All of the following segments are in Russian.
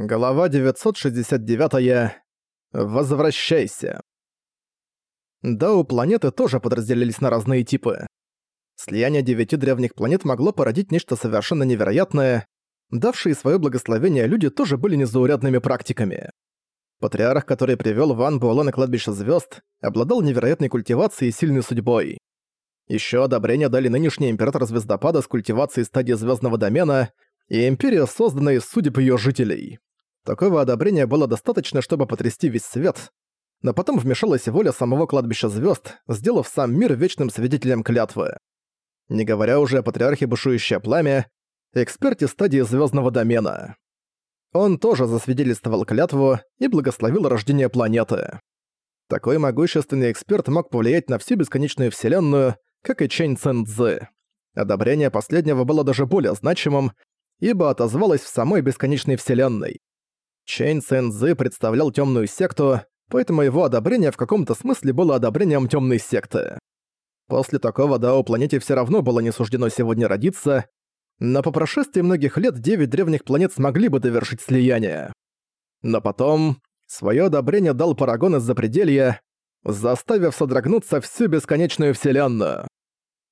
Глава 969. Возвращайся. Да, у планеты тоже подразделились на разные типы. Слияние девяти древних планет могло породить нечто совершенно невероятное. Давшие свое благословение люди тоже были незаурядными практиками. Патриарх, который привел Ван Буэлэ на кладбище звезд, обладал невероятной культивацией и сильной судьбой. Еще одобрение дали нынешний император Звездопада с культивацией стадии звездного домена и империя, созданная из судеб ее жителей. Такого одобрения было достаточно, чтобы потрясти весь свет, но потом вмешалась воля самого кладбища звезд, сделав сам мир вечным свидетелем клятвы. Не говоря уже о патриархе Бушующее Пламя, эксперте стадии звездного домена. Он тоже засвидетельствовал клятву и благословил рождение планеты. Такой могущественный эксперт мог повлиять на всю бесконечную вселенную, как и Чэнь Цэн Цзы. Одобрение последнего было даже более значимым, ибо отозвалось в самой бесконечной вселенной. Чэнь Цэнзы представлял темную секту, поэтому его одобрение в каком-то смысле было одобрением темной секты. После такого Дао планете все равно было не суждено сегодня родиться, но по прошествии многих лет девять древних планет смогли бы довершить слияние. Но потом свое одобрение дал Парагон из Запределья, заставив содрогнуться всю бесконечную вселенную.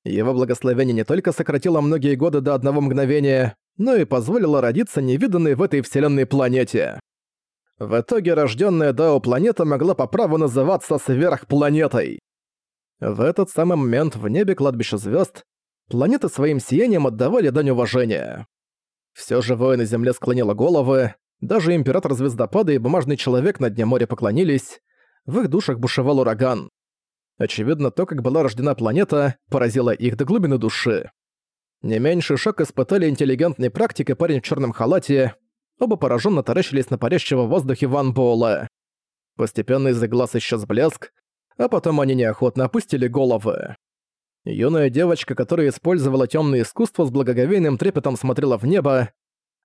Его благословение не только сократило многие годы до одного мгновения, но и позволило родиться невиданной в этой вселенной планете. В итоге рожденная Дао планета могла по праву называться сверхпланетой. В этот самый момент в небе кладбища звезд планеты своим сиянием отдавали дань уважения. Все живое на Земле склонило головы, даже император Звездопада и бумажный человек на дне моря поклонились, в их душах бушевал ураган. Очевидно, то, как была рождена планета, поразило их до глубины души. Не меньший шок испытали интеллигентный практик и парень в черном халате, Оба пораженно таращились на парящего в воздухе Ван Буэлла. Постепенно из-за глаз исчез блеск, а потом они неохотно опустили головы. Юная девочка, которая использовала темное искусство с благоговейным трепетом смотрела в небо.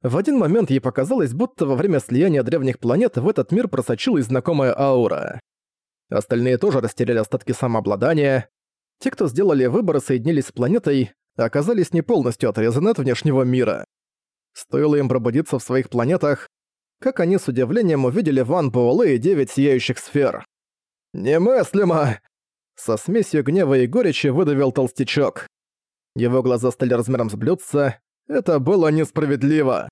В один момент ей показалось, будто во время слияния древних планет в этот мир просочилась знакомая аура. Остальные тоже растеряли остатки самообладания. Те, кто сделали выбор и соединились с планетой, оказались не полностью отрезаны от внешнего мира. Стоило им пробудиться в своих планетах, как они с удивлением увидели Ван Буэлэ и девять сияющих сфер. «Немыслимо!» Со смесью гнева и горечи выдавил толстячок. Его глаза стали размером с блюдца. Это было несправедливо.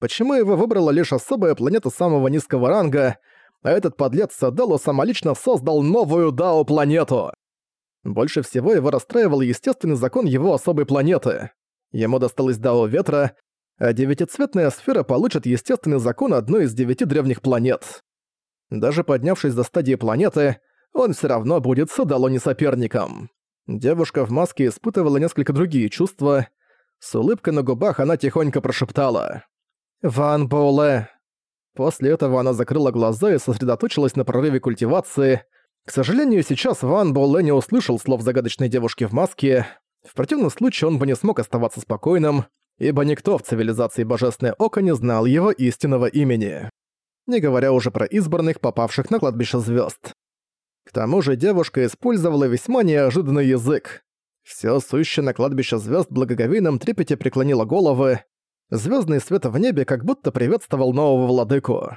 Почему его выбрала лишь особая планета самого низкого ранга, а этот подлец Садалу самолично создал новую Дао-планету? Больше всего его расстраивал естественный закон его особой планеты. Ему досталось Дао Ветра, а девятицветная сфера получит естественный закон одной из девяти древних планет. Даже поднявшись до стадии планеты, он все равно будет с Адалони соперником. Девушка в маске испытывала несколько другие чувства. С улыбкой на губах она тихонько прошептала. «Ван Боуле». После этого она закрыла глаза и сосредоточилась на прорыве культивации. К сожалению, сейчас Ван Боуле не услышал слов загадочной девушки в маске. В противном случае он бы не смог оставаться спокойным, ибо никто в цивилизации Божественное Око не знал его истинного имени. Не говоря уже про избранных, попавших на кладбище звезд. К тому же девушка использовала весьма неожиданный язык. Все сущее на кладбище звезд благоговейном трепете преклонило головы. Звездный свет в небе как будто приветствовал нового владыку.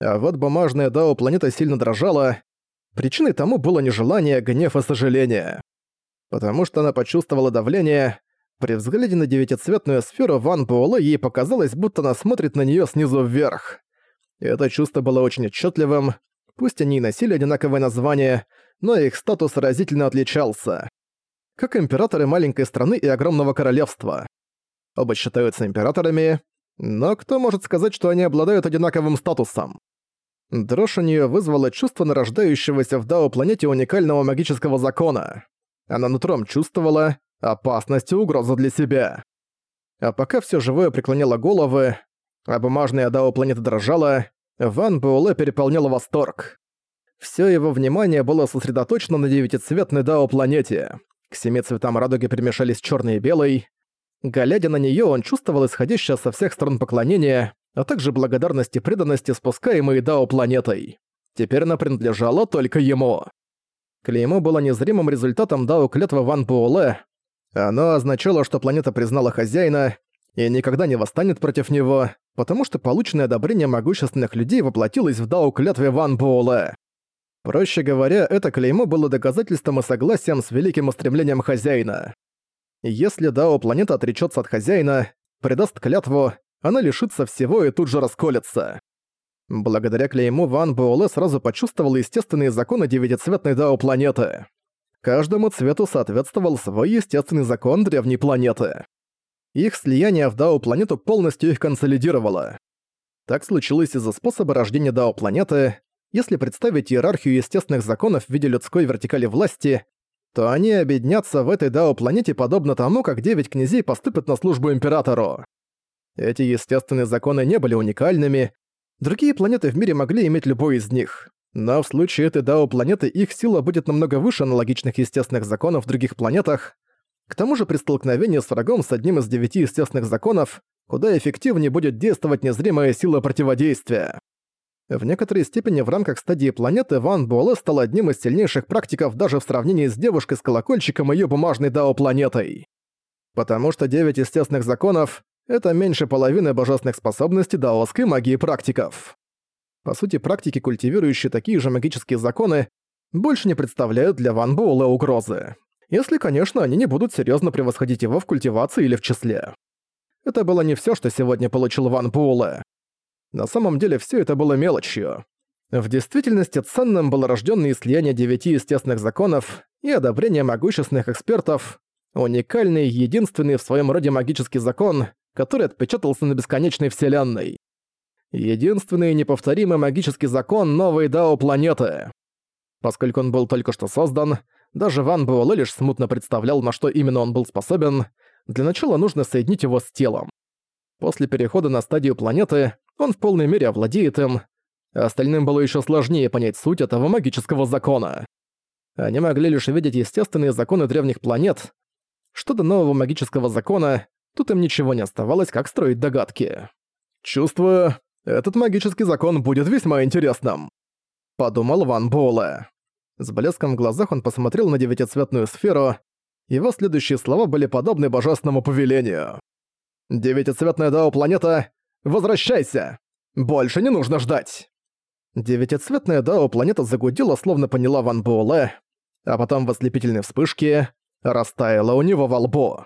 А вот бумажная Дао планета сильно дрожала. Причиной тому было нежелание, гнев и сожаление. Потому что она почувствовала давление, при взгляде на девятицветную сферу Ван Буэлэ ей показалось, будто она смотрит на неё снизу вверх. Это чувство было очень отчётливым. Пусть они и носили одинаковое название, но их статус разительно отличался. Как императоры маленькой страны и огромного королевства. Оба считаются императорами, но кто может сказать, что они обладают одинаковым статусом? Дрожь у неё вызвала чувство нарождающегося в Дао-планете уникального магического закона. Она нутром чувствовала, опасность и угроза для себя. А пока все живое преклоняло головы, а бумажная дао планеты дрожала, Ван Буэлэ переполнял восторг. Все его внимание было сосредоточено на девятицветной дао планете. К семи цветам радуги перемешались черный и белый. Глядя на нее, он чувствовал исходящее со всех сторон поклонение, а также благодарность и преданность, спускаемые дао планетой. Теперь она принадлежала только ему. Клеймо было незримым результатом дао клятвы Ван Буэлэ, оно означало, что планета признала хозяина и никогда не восстанет против него, потому что полученное одобрение могущественных людей воплотилось в Дао клятве Ван Буэлэ. Проще говоря, это клеймо было доказательством и согласием с великим устремлением хозяина. Если Дао планета отречется от хозяина, предаст клятву, она лишится всего и тут же расколется. Благодаря клейму Ван Буэлэ сразу почувствовал естественные законы девятицветной Дао планеты. Каждому цвету соответствовал свой естественный закон древней планеты. Их слияние в Дао-планету полностью их консолидировало. Так случилось из-за способа рождения Дао-планеты. Если представить иерархию естественных законов в виде людской вертикали власти, то они объединятся в этой Дао-планете подобно тому, как девять князей поступят на службу Императору. Эти естественные законы не были уникальными, другие планеты в мире могли иметь любой из них. Но в случае этой Дао-планеты их сила будет намного выше аналогичных естественных законов в других планетах. К тому же при столкновении с врагом с одним из девяти естественных законов куда эффективнее будет действовать незримая сила противодействия. В некоторой степени в рамках стадии планеты Ван Буэлэ стал одним из сильнейших практиков даже в сравнении с девушкой с колокольчиком и её бумажной Дао-планетой. Потому что девять естественных законов — это меньше половины божественных способностей даосской магии практиков. По сути, практики, культивирующие такие же магические законы, больше не представляют для Ван Буэлэ угрозы. Если, конечно, они не будут серьезно превосходить его в культивации или в числе. Это было не все, что сегодня получил Ван Буэлэ. На самом деле все это было мелочью. В действительности ценным было рожденное слияние девяти естественных законов и одобрение могущественных экспертов, уникальный, единственный в своем роде магический закон, который отпечатался на бесконечной вселенной. Единственный неповторимый магический закон новой Дао планеты. Поскольку он был только что создан, даже Ван Буэлэ лишь смутно представлял, на что именно он был способен. Для начала нужно соединить его с телом. После перехода на стадию планеты он в полной мере овладеет им. Остальным было еще сложнее понять суть этого магического закона. Они могли лишь видеть естественные законы древних планет. Что до нового магического закона, тут им ничего не оставалось, как строить догадки. Чувствую, этот магический закон будет весьма интересным», — подумал Ван Буэлэ. С блеском в глазах он посмотрел на девятицветную сферу. Его следующие слова были подобны божественному повелению. «Девятицветная Дао-планета, возвращайся! Больше не нужно ждать!» Девятицветная Дао-планета загудела, словно поняла Ван Буэлэ, а потом в ослепительной вспышке растаяла у него во лбу.